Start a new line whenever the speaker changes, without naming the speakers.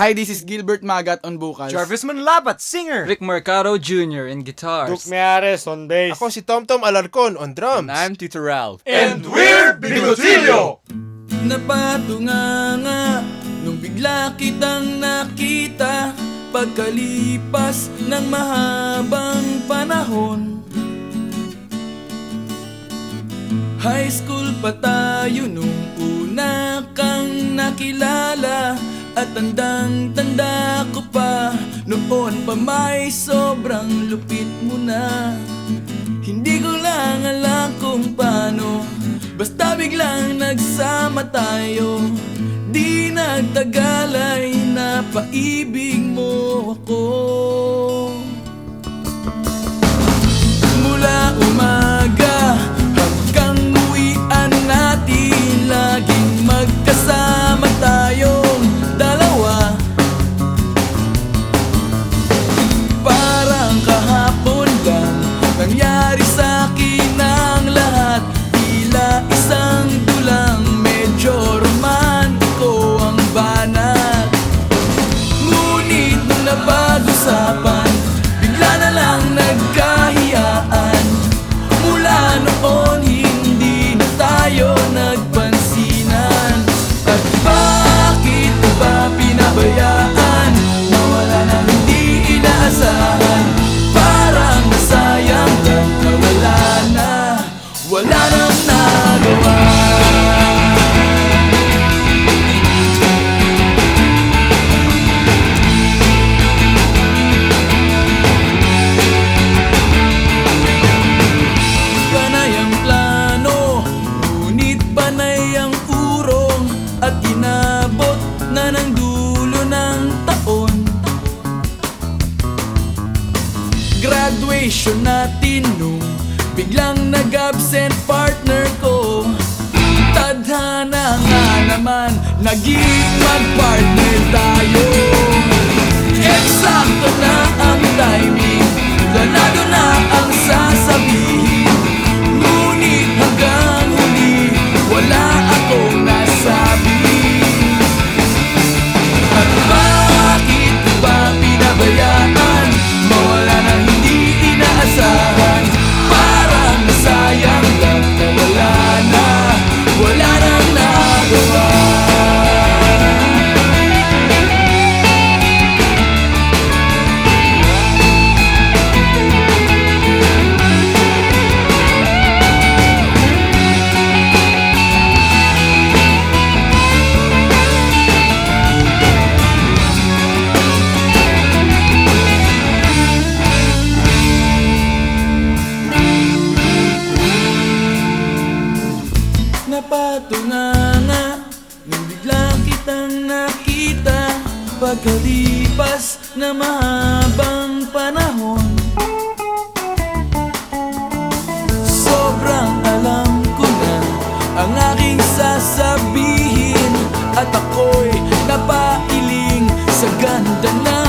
Hi, this is Gilbert Magat on vocals.
Jarvis Manlapat, singer.
Rick Mercado Jr. in guitars.
Duke Meares on bass.
Ako si Tomtom Alarcon on drums.
I'm Tito Ralph.
And we're Bigotillo!
Napatunganga nung bigla kitang nakita Pagkalipas ng mahabang panahon High school pa tayo nung una kang nakilala At tandang-tanda ko pa Noon pa may sobrang lupit mo na. Hindi ko lang alam kung paano Basta biglang nagsama tayo. Di nagtagal ay napaibig Graduation natin nung Biglang nag-absent partner ko. Tadhana nga naman Naging mag-partner tayo. Eksakto na ang timing Planado na ang kitang nakita Pagkalipas na mahabang panahon. Sobrang alam ko na Ang aking sasabihin At ako'y napailing Sa ganda na